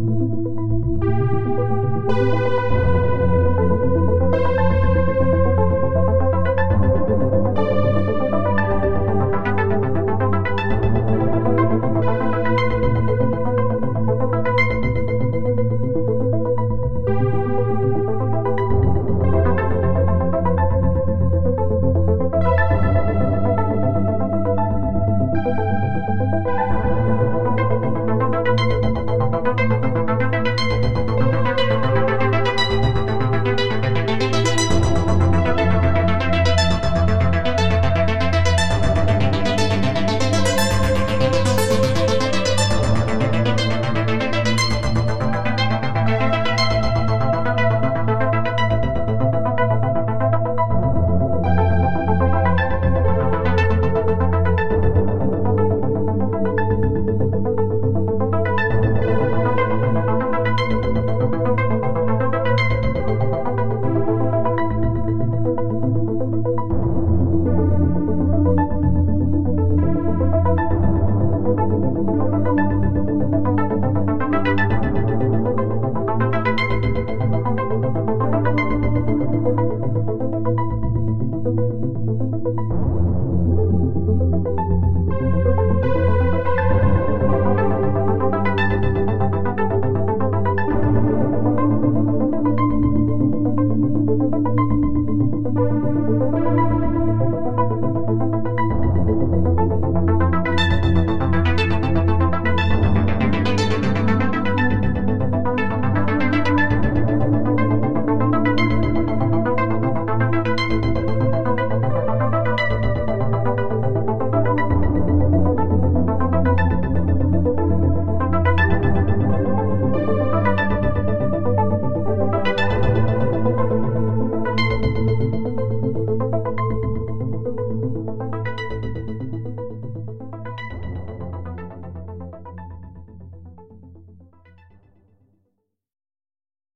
Música